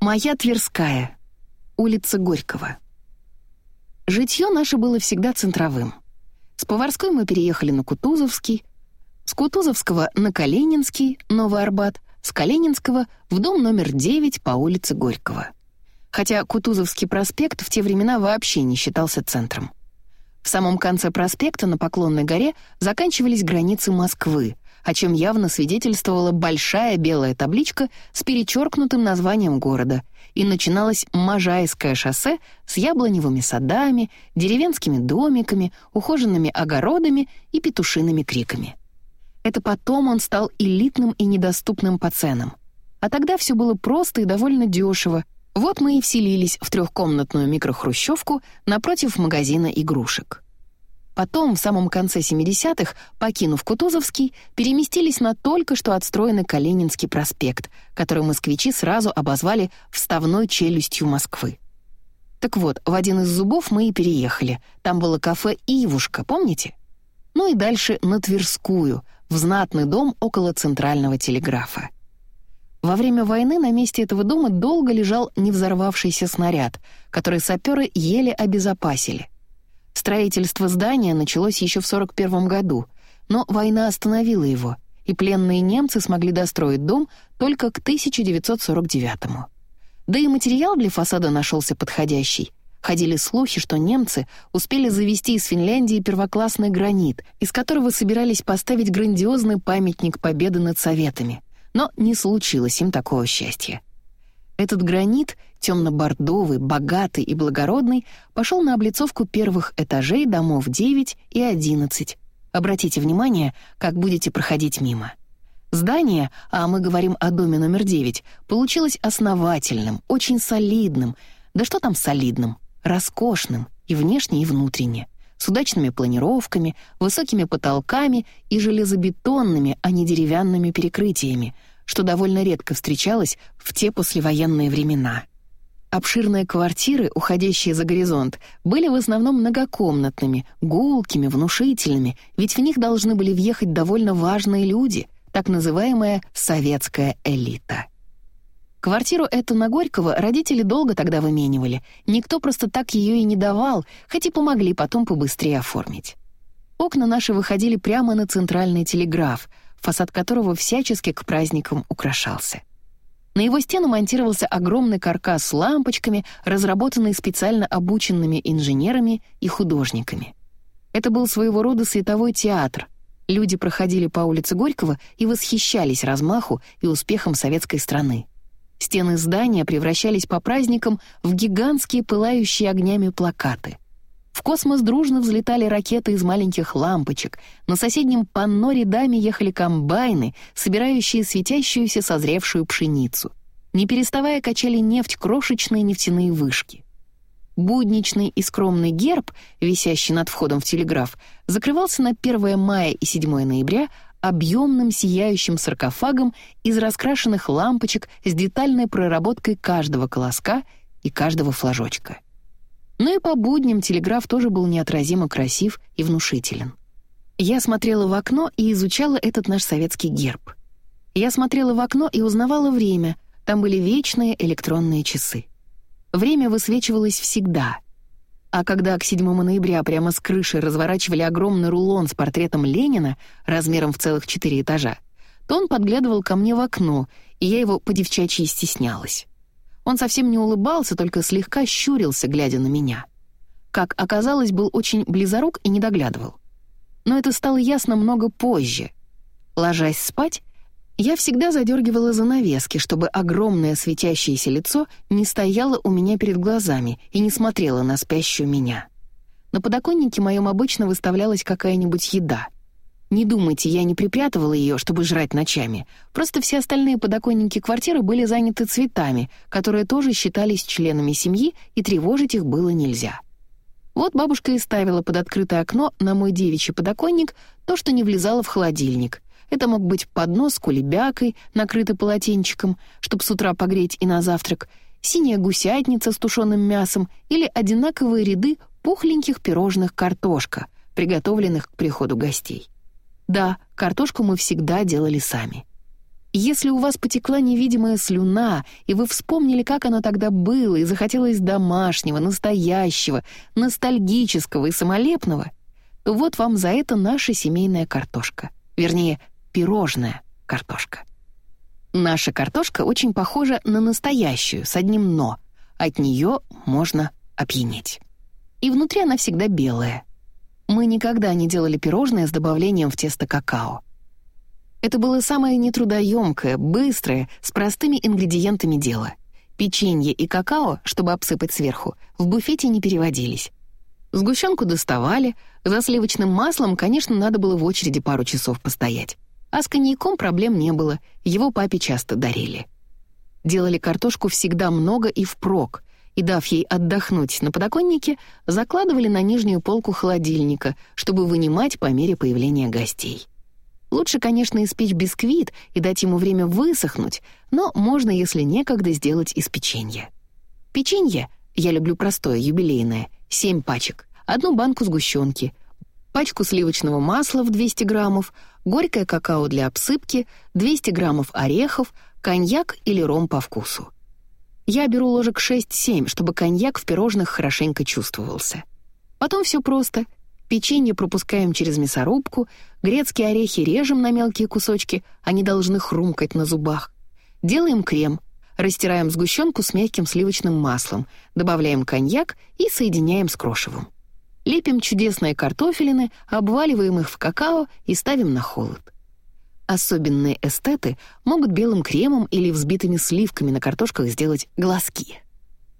Моя Тверская. Улица Горького. Житье наше было всегда центровым. С Поварской мы переехали на Кутузовский, с Кутузовского на Калининский, Новый Арбат, с Калининского в дом номер 9 по улице Горького. Хотя Кутузовский проспект в те времена вообще не считался центром. В самом конце проспекта на Поклонной горе заканчивались границы Москвы, о чем явно свидетельствовала большая белая табличка с перечеркнутым названием города, и начиналось Можайское шоссе с яблоневыми садами, деревенскими домиками, ухоженными огородами и петушиными криками. Это потом он стал элитным и недоступным по ценам. А тогда все было просто и довольно дешево. Вот мы и вселились в трехкомнатную микрохрущевку напротив магазина игрушек. Потом, в самом конце 70-х, покинув Кутузовский, переместились на только что отстроенный Калининский проспект, который москвичи сразу обозвали «вставной челюстью Москвы». Так вот, в один из зубов мы и переехали. Там было кафе «Ивушка», помните? Ну и дальше на Тверскую, в знатный дом около Центрального телеграфа. Во время войны на месте этого дома долго лежал невзорвавшийся снаряд, который саперы еле обезопасили — Строительство здания началось еще в 41 году, но война остановила его, и пленные немцы смогли достроить дом только к 1949 -му. Да и материал для фасада нашелся подходящий. Ходили слухи, что немцы успели завести из Финляндии первоклассный гранит, из которого собирались поставить грандиозный памятник победы над Советами. Но не случилось им такого счастья. Этот гранит, темно-бордовый, богатый и благородный, пошел на облицовку первых этажей домов 9 и 11. Обратите внимание, как будете проходить мимо. Здание, а мы говорим о доме номер 9, получилось основательным, очень солидным. Да что там солидным? Роскошным и внешне, и внутренне. С удачными планировками, высокими потолками и железобетонными, а не деревянными перекрытиями — что довольно редко встречалось в те послевоенные времена. Обширные квартиры, уходящие за горизонт, были в основном многокомнатными, гулкими, внушительными, ведь в них должны были въехать довольно важные люди, так называемая «советская элита». Квартиру эту на Горького родители долго тогда выменивали, никто просто так ее и не давал, хоть и помогли потом побыстрее оформить. Окна наши выходили прямо на центральный телеграф — фасад которого всячески к праздникам украшался. На его стену монтировался огромный каркас с лампочками, разработанный специально обученными инженерами и художниками. Это был своего рода световой театр. Люди проходили по улице Горького и восхищались размаху и успехом советской страны. Стены здания превращались по праздникам в гигантские пылающие огнями плакаты — в космос дружно взлетали ракеты из маленьких лампочек. На соседнем панно рядами ехали комбайны, собирающие светящуюся созревшую пшеницу. Не переставая качали нефть крошечные нефтяные вышки. Будничный и скромный герб, висящий над входом в телеграф, закрывался на 1 мая и 7 ноября объемным сияющим саркофагом из раскрашенных лампочек с детальной проработкой каждого колоска и каждого флажочка. Но и по будням телеграф тоже был неотразимо красив и внушителен. Я смотрела в окно и изучала этот наш советский герб. Я смотрела в окно и узнавала время, там были вечные электронные часы. Время высвечивалось всегда. А когда к 7 ноября прямо с крыши разворачивали огромный рулон с портретом Ленина размером в целых четыре этажа, то он подглядывал ко мне в окно, и я его по-девчачьи стеснялась. Он совсем не улыбался, только слегка щурился, глядя на меня. Как оказалось, был очень близорук и не доглядывал. Но это стало ясно много позже. Ложась спать, я всегда задергивала занавески, чтобы огромное светящееся лицо не стояло у меня перед глазами и не смотрело на спящую меня. На подоконнике моем обычно выставлялась какая-нибудь еда — не думайте, я не припрятывала ее, чтобы жрать ночами. Просто все остальные подоконники квартиры были заняты цветами, которые тоже считались членами семьи, и тревожить их было нельзя. Вот бабушка и ставила под открытое окно на мой девичий подоконник то, что не влезало в холодильник. Это мог быть поднос с кулебякой, накрытый полотенчиком, чтобы с утра погреть и на завтрак, синяя гусятница с тушеным мясом или одинаковые ряды пухленьких пирожных картошка, приготовленных к приходу гостей. Да, картошку мы всегда делали сами. Если у вас потекла невидимая слюна, и вы вспомнили, как оно тогда было, и захотелось домашнего, настоящего, ностальгического и самолепного, то вот вам за это наша семейная картошка. Вернее, пирожная картошка. Наша картошка очень похожа на настоящую, с одним «но». От нее можно опьянеть. И внутри она всегда белая. Мы никогда не делали пирожное с добавлением в тесто какао. Это было самое нетрудоемкое, быстрое, с простыми ингредиентами дело. Печенье и какао, чтобы обсыпать сверху, в буфете не переводились. Сгущенку доставали, за сливочным маслом, конечно, надо было в очереди пару часов постоять. А с коньяком проблем не было, его папе часто дарили. Делали картошку всегда много и впрок, и, дав ей отдохнуть на подоконнике, закладывали на нижнюю полку холодильника, чтобы вынимать по мере появления гостей. Лучше, конечно, испечь бисквит и дать ему время высохнуть, но можно, если некогда, сделать из печенья. Печенье, я люблю простое, юбилейное, 7 пачек, одну банку сгущенки, пачку сливочного масла в 200 граммов, горькое какао для обсыпки, 200 граммов орехов, коньяк или ром по вкусу. Я беру ложек 6-7, чтобы коньяк в пирожных хорошенько чувствовался. Потом все просто. Печенье пропускаем через мясорубку, грецкие орехи режем на мелкие кусочки, они должны хрумкать на зубах. Делаем крем, растираем сгущенку с мягким сливочным маслом, добавляем коньяк и соединяем с крошевом. Лепим чудесные картофелины, обваливаем их в какао и ставим на холод. Особенные эстеты могут белым кремом или взбитыми сливками на картошках сделать глазки.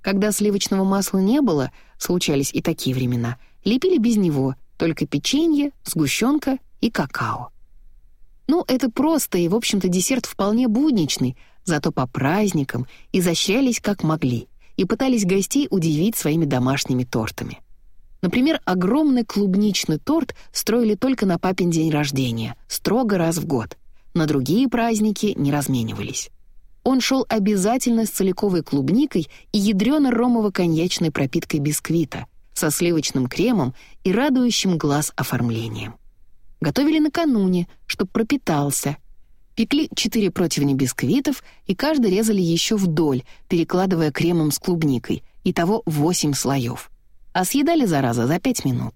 Когда сливочного масла не было, случались и такие времена, лепили без него, только печенье, сгущенка и какао. Ну, это просто и, в общем-то, десерт вполне будничный, зато по праздникам изощрялись как могли и пытались гостей удивить своими домашними тортами. Например, огромный клубничный торт строили только на папин день рождения, строго раз в год. На другие праздники не разменивались. Он шел обязательно с целиковой клубникой и ядрёно-ромово-коньячной пропиткой бисквита, со сливочным кремом и радующим глаз оформлением. Готовили накануне, чтоб пропитался. Пекли четыре противня бисквитов и каждый резали еще вдоль, перекладывая кремом с клубникой, итого восемь слоев а съедали, зараза, за пять минут.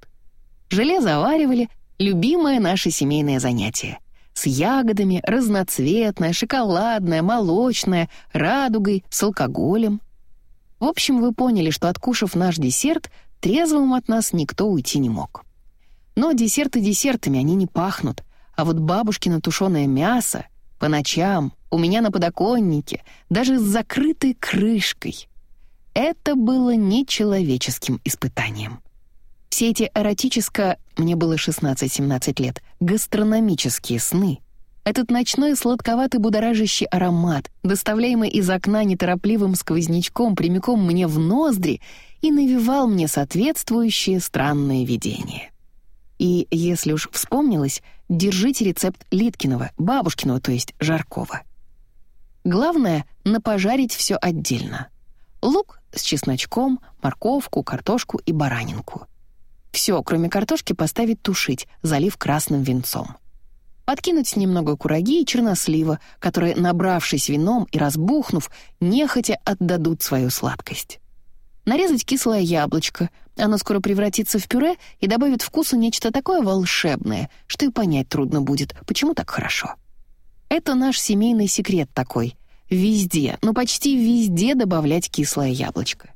Желе заваривали — любимое наше семейное занятие. С ягодами, разноцветное, шоколадное, молочное, радугой, с алкоголем. В общем, вы поняли, что, откушав наш десерт, трезвым от нас никто уйти не мог. Но десерты десертами, они не пахнут, а вот бабушкино тушеное мясо по ночам у меня на подоконнике, даже с закрытой крышкой — это было нечеловеческим испытанием. Все эти эротическо, мне было 16-17 лет, гастрономические сны, этот ночной сладковатый будоражащий аромат, доставляемый из окна неторопливым сквознячком прямиком мне в ноздри, и навевал мне соответствующее странное видение. И, если уж вспомнилось, держите рецепт Литкиного, бабушкиного, то есть Жаркова. Главное — напожарить все отдельно. Лук с чесночком, морковку, картошку и баранинку. Все, кроме картошки, поставить тушить, залив красным винцом. Подкинуть немного кураги и чернослива, которые, набравшись вином и разбухнув, нехотя отдадут свою сладкость. Нарезать кислое яблочко, оно скоро превратится в пюре и добавит вкусу нечто такое волшебное, что и понять трудно будет, почему так хорошо. Это наш семейный секрет такой — Везде, ну почти везде добавлять кислое яблочко.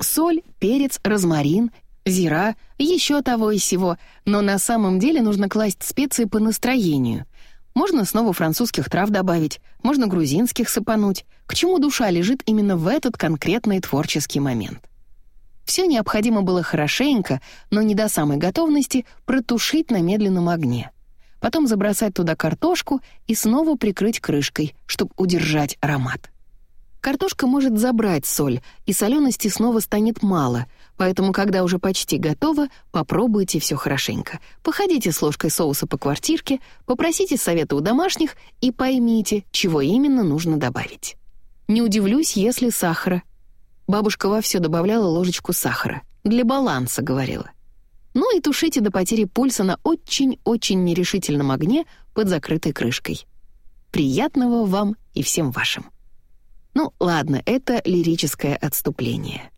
Соль, перец, розмарин, зира, еще того и сего, но на самом деле нужно класть специи по настроению. Можно снова французских трав добавить, можно грузинских сыпануть. К чему душа лежит именно в этот конкретный творческий момент. Все необходимо было хорошенько, но не до самой готовности, протушить на медленном огне потом забросать туда картошку и снова прикрыть крышкой, чтобы удержать аромат. Картошка может забрать соль, и солености снова станет мало, поэтому, когда уже почти готово, попробуйте все хорошенько. Походите с ложкой соуса по квартирке, попросите совета у домашних и поймите, чего именно нужно добавить. Не удивлюсь, если сахара. Бабушка во все добавляла ложечку сахара. Для баланса, говорила. Ну и тушите до потери пульса на очень-очень нерешительном огне под закрытой крышкой. Приятного вам и всем вашим. Ну, ладно, это лирическое отступление.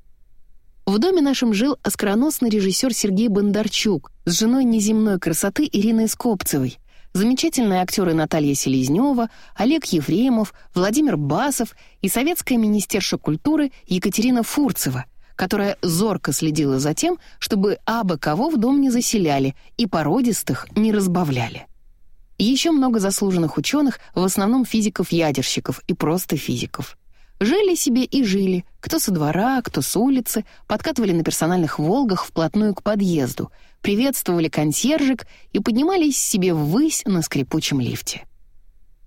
В доме нашем жил оскароносный режиссер Сергей Бондарчук с женой неземной красоты Ириной Скопцевой, замечательные актеры Наталья Селезнева, Олег Ефремов, Владимир Басов и советская министерша культуры Екатерина Фурцева, которая зорко следила за тем, чтобы абы кого в дом не заселяли и породистых не разбавляли. Еще много заслуженных ученых, в основном физиков-ядерщиков и просто физиков. Жили себе и жили, кто со двора, кто с улицы, подкатывали на персональных «Волгах» вплотную к подъезду, приветствовали консьержек и поднимались себе ввысь на скрипучем лифте.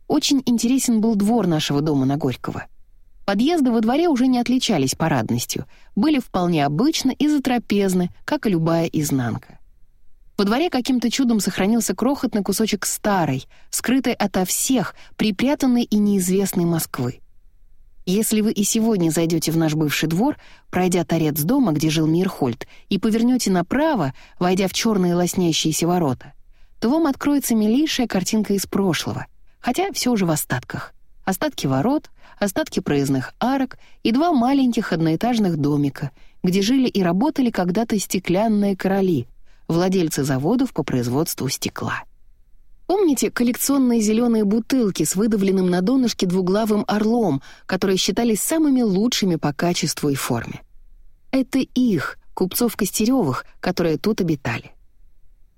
Очень интересен был двор нашего дома на Горького. Подъезды во дворе уже не отличались парадностью, были вполне обычны и затрапезны, как и любая изнанка. Во дворе каким-то чудом сохранился крохотный кусочек старой, скрытой ото всех, припрятанной и неизвестной Москвы. Если вы и сегодня зайдете в наш бывший двор, пройдя торец дома, где жил Мирхольд, и повернете направо, войдя в черные лоснящиеся ворота, то вам откроется милейшая картинка из прошлого, хотя все уже в остатках. Остатки ворот, остатки проездных арок и два маленьких одноэтажных домика, где жили и работали когда-то стеклянные короли, владельцы заводов по производству стекла. Помните коллекционные зеленые бутылки с выдавленным на донышке двуглавым орлом, которые считались самыми лучшими по качеству и форме? Это их, купцов Костеревых, которые тут обитали.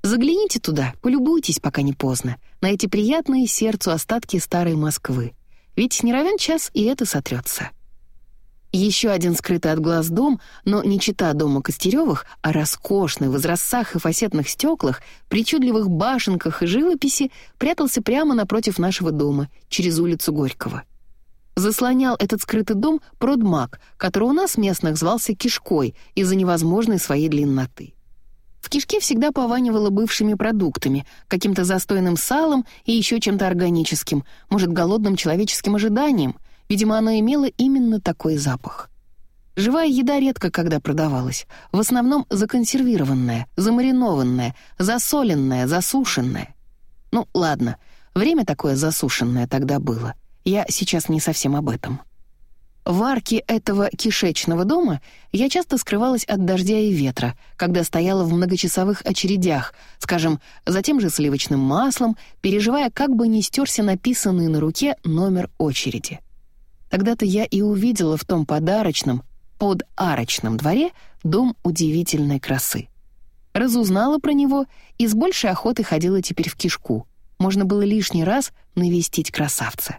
Загляните туда, полюбуйтесь, пока не поздно, на эти приятные сердцу остатки старой Москвы. Ведь не равен час, и это сотрется. Еще один скрытый от глаз дом, но не чита дома Костеревых, а роскошный, в изразцах и фасетных стеклах, причудливых башенках и живописи, прятался прямо напротив нашего дома, через улицу Горького. Заслонял этот скрытый дом продмаг, который у нас местных звался Кишкой из-за невозможной своей длинноты. В кишке всегда пованивало бывшими продуктами, каким-то застойным салом и еще чем-то органическим, может, голодным человеческим ожиданием — Видимо, оно имело именно такой запах. Живая еда редко когда продавалась, в основном законсервированная, замаринованная, засоленная, засушенная. Ну, ладно, время такое засушенное тогда было. Я сейчас не совсем об этом. В арке этого кишечного дома я часто скрывалась от дождя и ветра, когда стояла в многочасовых очередях, скажем, за тем же сливочным маслом, переживая, как бы не стерся написанный на руке номер очереди. Тогда-то я и увидела в том подарочном, под арочном дворе дом удивительной красы. Разузнала про него и с большей охотой ходила теперь в кишку. Можно было лишний раз навестить красавца.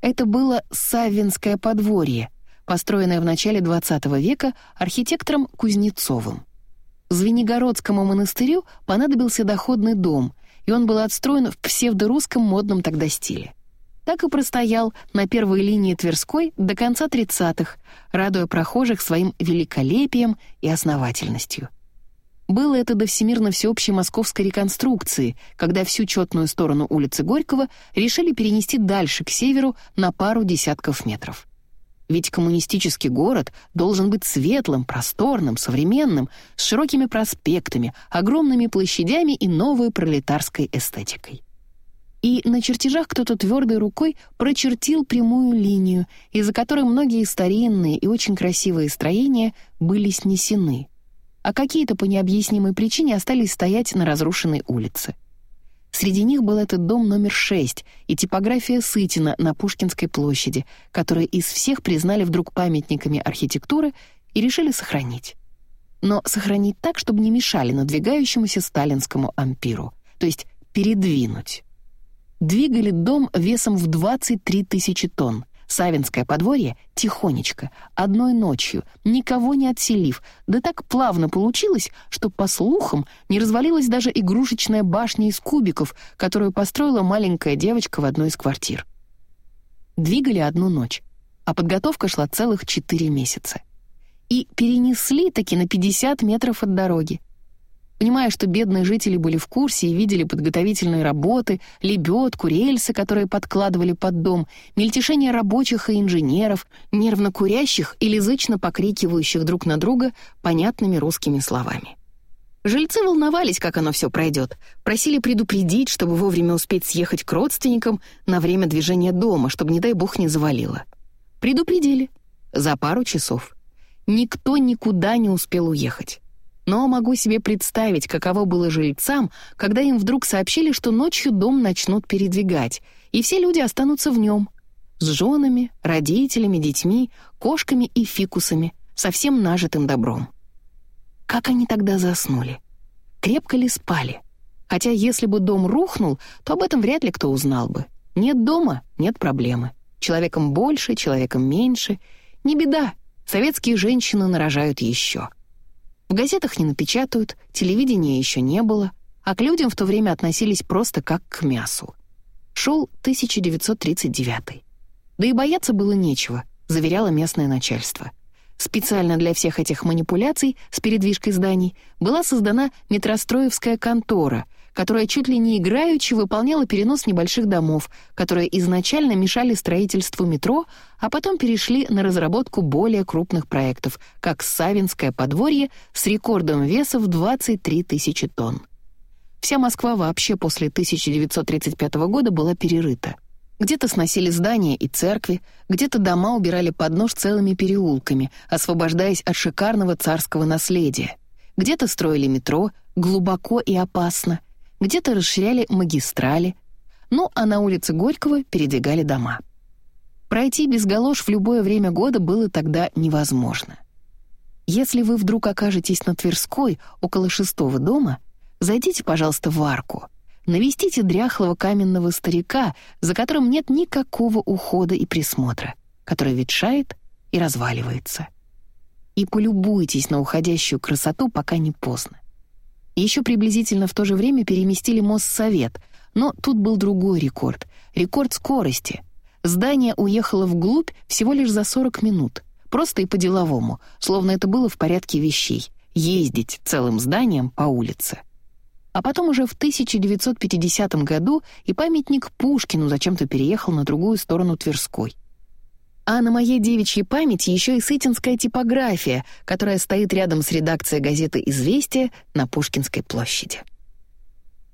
Это было Саввинское подворье, построенное в начале XX века архитектором Кузнецовым. Звенигородскому монастырю понадобился доходный дом, и он был отстроен в псевдорусском модном тогда стиле так и простоял на первой линии Тверской до конца 30-х, радуя прохожих своим великолепием и основательностью. Было это до всемирно всеобщей московской реконструкции, когда всю четную сторону улицы Горького решили перенести дальше, к северу, на пару десятков метров. Ведь коммунистический город должен быть светлым, просторным, современным, с широкими проспектами, огромными площадями и новой пролетарской эстетикой и на чертежах кто-то твердой рукой прочертил прямую линию, из-за которой многие старинные и очень красивые строения были снесены, а какие-то по необъяснимой причине остались стоять на разрушенной улице. Среди них был этот дом номер 6 и типография Сытина на Пушкинской площади, которые из всех признали вдруг памятниками архитектуры и решили сохранить. Но сохранить так, чтобы не мешали надвигающемуся сталинскому ампиру, то есть передвинуть двигали дом весом в 23 тысячи тонн. Савинское подворье тихонечко, одной ночью, никого не отселив, да так плавно получилось, что, по слухам, не развалилась даже игрушечная башня из кубиков, которую построила маленькая девочка в одной из квартир. Двигали одну ночь, а подготовка шла целых четыре месяца. И перенесли таки на 50 метров от дороги. Понимая, что бедные жители были в курсе и видели подготовительные работы, лебедку, рельсы, которые подкладывали под дом, мельтешение рабочих и инженеров, нервно курящих или зычно покрикивающих друг на друга понятными русскими словами. Жильцы волновались, как оно все пройдет, просили предупредить, чтобы вовремя успеть съехать к родственникам на время движения дома, чтобы, не дай бог, не завалило. Предупредили. За пару часов. Никто никуда не успел уехать. Но могу себе представить, каково было жильцам, когда им вдруг сообщили, что ночью дом начнут передвигать, и все люди останутся в нем. С женами, родителями, детьми, кошками и фикусами, со всем нажитым добром. Как они тогда заснули? Крепко ли спали? Хотя если бы дом рухнул, то об этом вряд ли кто узнал бы. Нет дома — нет проблемы. Человеком больше, человеком меньше. Не беда, советские женщины нарожают еще. В газетах не напечатают, телевидения еще не было, а к людям в то время относились просто как к мясу. Шел 1939 Да и бояться было нечего, заверяло местное начальство. Специально для всех этих манипуляций с передвижкой зданий была создана метростроевская контора — которая чуть ли не играючи выполняла перенос небольших домов, которые изначально мешали строительству метро, а потом перешли на разработку более крупных проектов, как Савинское подворье с рекордом веса в 23 тысячи тонн. Вся Москва вообще после 1935 года была перерыта. Где-то сносили здания и церкви, где-то дома убирали под нож целыми переулками, освобождаясь от шикарного царского наследия. Где-то строили метро глубоко и опасно, где-то расширяли магистрали, ну а на улице Горького передвигали дома. Пройти без галош в любое время года было тогда невозможно. Если вы вдруг окажетесь на Тверской, около шестого дома, зайдите, пожалуйста, в арку, навестите дряхлого каменного старика, за которым нет никакого ухода и присмотра, который ветшает и разваливается. И полюбуйтесь на уходящую красоту, пока не поздно. Еще приблизительно в то же время переместили Моссовет, но тут был другой рекорд — рекорд скорости. Здание уехало вглубь всего лишь за 40 минут, просто и по-деловому, словно это было в порядке вещей — ездить целым зданием по улице. А потом уже в 1950 году и памятник Пушкину зачем-то переехал на другую сторону Тверской — а на моей девичьей памяти еще и сытинская типография, которая стоит рядом с редакцией газеты «Известия» на Пушкинской площади.